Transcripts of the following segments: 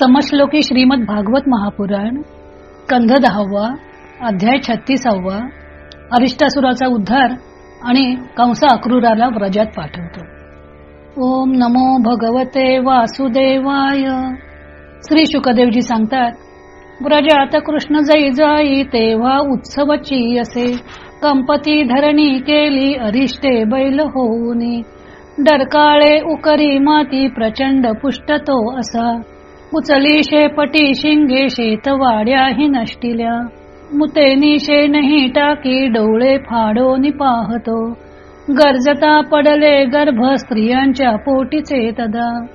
समश्लोकी श्रीमद भागवत महापुराण कंध दहावा अध्याय छत्तीसावा अरिष्टासुराचा उद्धार आणि कंस अक्रूराला व्रजात पाठवतो. ओम नमो भगवते वासुदेवाय. श्री शुकदेवजी सांगतात व्रजात कृष्ण जै जाई तेव्हा उत्सवची असे कंपती धरणी केली अरिष्टे बैल होऊनी. डरकाळे उकरी माती प्रचंड पुष्टतो असा. उचली शेपटी शिंगे शेतवाड्याही नष्टिल्या. मुतेनी नही टाकी डोळे फाडोनी पाहतो. गरजता पडले गर्भ स्त्रियांच्या पोटीचे तदा.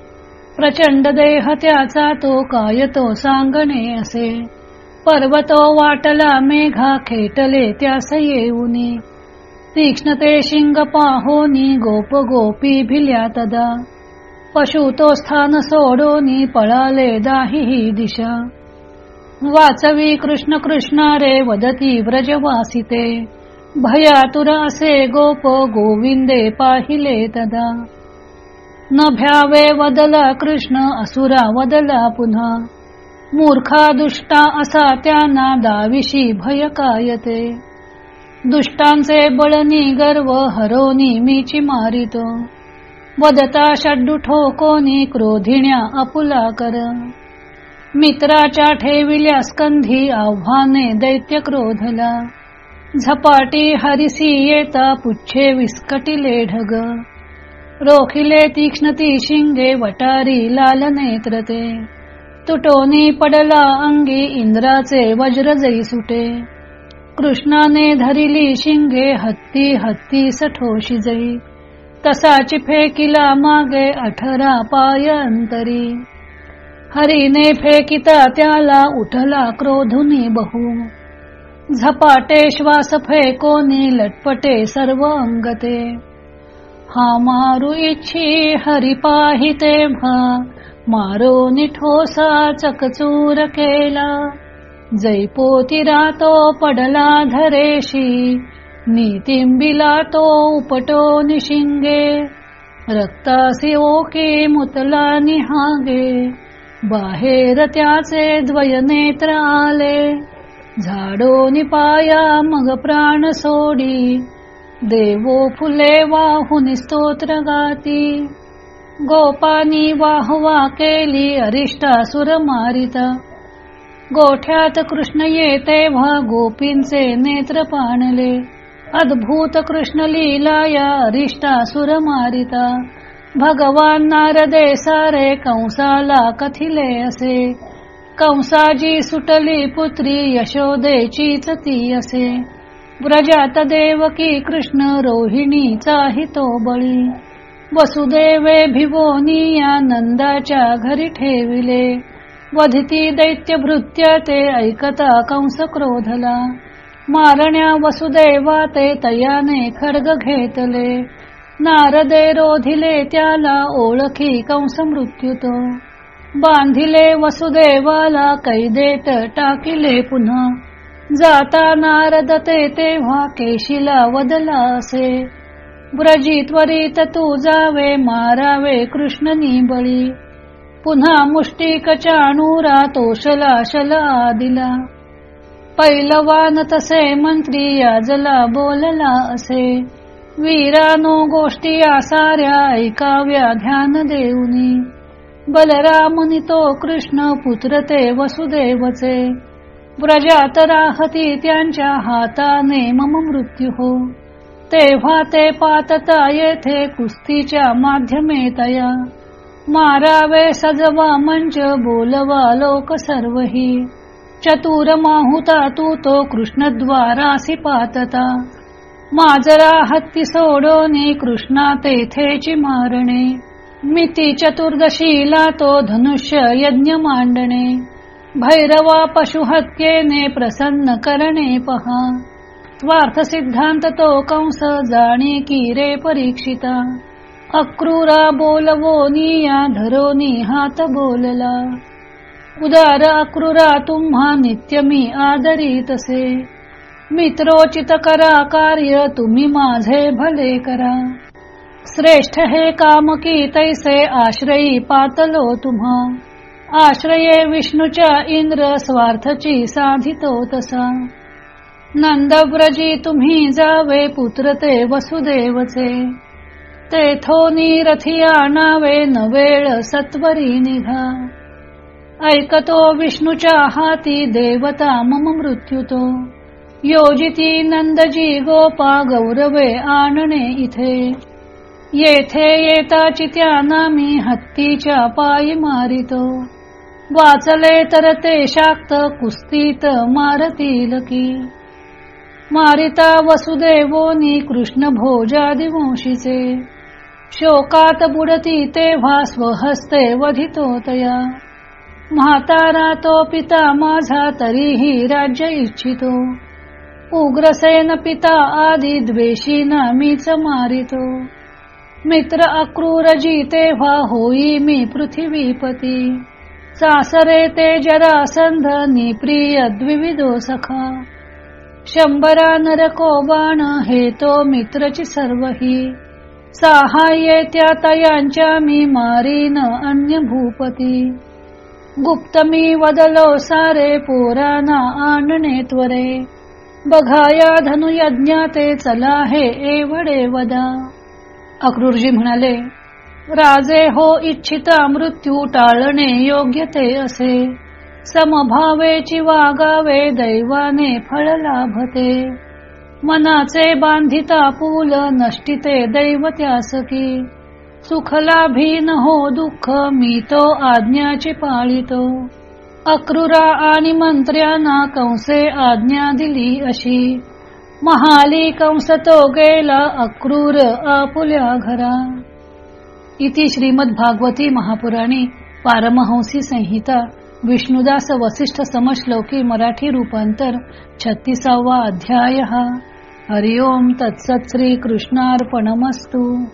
प्रचंड देह त्याचा तो काय तो सांगणे असे. पर्वतो वाटला मेघा खेटले त्यास येऊनी तीक्ष्णते शिंग पाहोनी गोप गोपी भिल्या तदा. पशु तो स्थान सोडोनी पळाले दाही दिशा. वाचवी कृष्ण कृष्णारे वदती व्रजवासिते. भयातुर असे गोप गोविंदे पाहिले तदा. न भ्यावे वदला कृष्ण असुरा वदला पुन्हा. मूर्खा दुष्टा असा त्यांना दाविशी भय कायते दुष्टांचे बळनी गर्व हरोनी मीची मारितो. वदता षड्डू ठोकोनी क्रोधिण्या अपुला कर मित्राच्या ठेविल्या स्कंधी आव्हाने दैत्य क्रोधला. झपाटी हरिसी येता पुच्छे विस्कटिले ढग. रोखिले तीक्ष्णती शिंगे वटारी लाल नेत्रते. तुटोनी पडला अंगी इंद्राचे वज्र जई सुटे. कृष्णाने धरिली शिंगे हत्ती हत्ती सठोशी जई. तसाची फेकिला मागे अठरा पायंतरी. हरीने फेकिता त्याला उठला क्रोधुनी बहु. झपाटे श्वास फेकोनी लटपटे सर्व अंगते. हा मारू इच्छी हरी पाहिते भा मारो निठोसा चकचूर केला. जैपोती रातो पडला धरेशी. नीतिंबिला तो उपटो निशिंगे रक्तासी ओके मुतला निहागे बाहेर त्याचे द्वयनेत्र आले झाडो निपाया मग प्राण सोडी देवो फुले वाहुनी स्तोत्र गाती गोपानी वाहवा केली अरिष्टासुर मारिता गोठ्यात कृष्ण येते तेव्हा गोपींचे नेत्र पाणले. अद्भुत कृष्ण लीला या अरिष्टासुर मारिता भगवान नारदे सारे कंसाला कथिले असे। कंसाजी सुटली पुत्री यशोदेचीच ती असे। व्रजात देवकी कृष्ण रोहिणीचा हितो बळी। वसुदेवे भिवोनी या नंदाच्या घरी ठेविले। वधिती दैत्य भृत्य ते ऐकता कंस क्रोधला। मारण्या वसुदेवा ते तयाने खडग घेतले. नारदे रोधिले त्याला ओळखी कंस मृत्यूत. बांधिले वसुदेवाला कैदेत टाकिले पुन्हा. जाता नारद ते तेव्हा केशीला वदला असे. ब्रजी त्वरित तू जावे मारावे कृष्णनी बळी पुन्हा मुष्टिक चाणूरा तोषला शला दिला. पैलवान तसे मंत्री याजला बोलला असे. वीरानो गोष्टी आसाऱ्या ऐकाव्या ध्यान देऊनी. बलरामुनी तो कृष्ण पुत्र ते वसुदेवचे. व्रजात राहती त्यांच्या हाताने मम मृत्यू हो. तेव्हा ते पातता येथे कुस्तीच्या माध्यमेतया मारावे सजवा मंच बोलवा लोक सर्वही. चतुर माहुता तू तो कृष्णद्वारासी पातता माजरा हत्ती सोडोने कृष्णा तेथेची मारणे. मिती चतुर्दशीला तो धनुष्य यज्ञ मांडणे. भैरवा पशुहत्येने प्रसन्न करणे पहा. स्वार्थ सिद्धांत तो कंस जाणे की रे परीक्षिता. अक्रूरा बोलवोनी या धरोनी हात बोलला. उदार अक्रूरा तुम्हा नित्य मी आदरी तसे मित्रोचित करा कार्य तुम्ही माझे भले करा. श्रेष्ठ हे काम की तैसे आश्रयी पातलो तुम्हा. आश्रये विष्णूच्या इंद्र स्वार्थची साधितो तसा. नंदव्रजी तुम्ही जावे पुत्र ते वसुदेवचे. तेथो रथी आणावे नवेळ सत्वरी निघा. ऐकतो विष्णूच्या हाती देवता मम मृत्युतो. योजिती नंदजी गोपा गौरवे आणणे इथे. येथे येताची चित्या नामी हत्तीच्या पायी मारितो. वाचले तर ते शाक्त कुस्तीत मारतील की. मारिता वसुदेवोनी कृष्ण भोजादी शोकात बुडती तेव्हा स्वहस्ते वधितो तया म्हातारा तो पिता माझा तरीही राज्य इच्छितो. उग्रसेन पिता आदी द्वेषी ना मीच मारितो. मित्र अक्रूर जी तेव्हा होई मी पृथ्वीपती सासरे ते जरासंध निप्रिय द्विविदो सखा. शंभरा नरको बाण हे तो मित्रची सर्वही. सहाय्ये त्या तयांच्या मी मारीन अन्य भूपती. गुप्त मी वदलो सारे पोराना आणणे त्वरे बघाया धनु यज्ञाते चला हे एवढे वदा. अक्रूरजी म्हणाले राजे हो इच्छिता मृत्यू टाळणे योग्य ते असे. समभावेची वागावे दैवाने फळ लाभते. मनाचे बांधिता पूल नष्टिते दैव त्यासकी सुखलाभी न हो दुःख मी तो आज्ञाचे पाळितो. अक्रूरा आणि मंत्र्यांना कंसे आज्ञा दिली अशी. महाली कंस तो गेला अक्रूर आपुल्या घरा. इति श्रीमद भागवती महापुराणी पारमहंसी संहिता विष्णुदास वसिष्ठ समश्लोकी मराठी रूपांतर छत्तीसावा अध्याय. हरिओम तत्सत श्री कृष्णार्पणमस्तू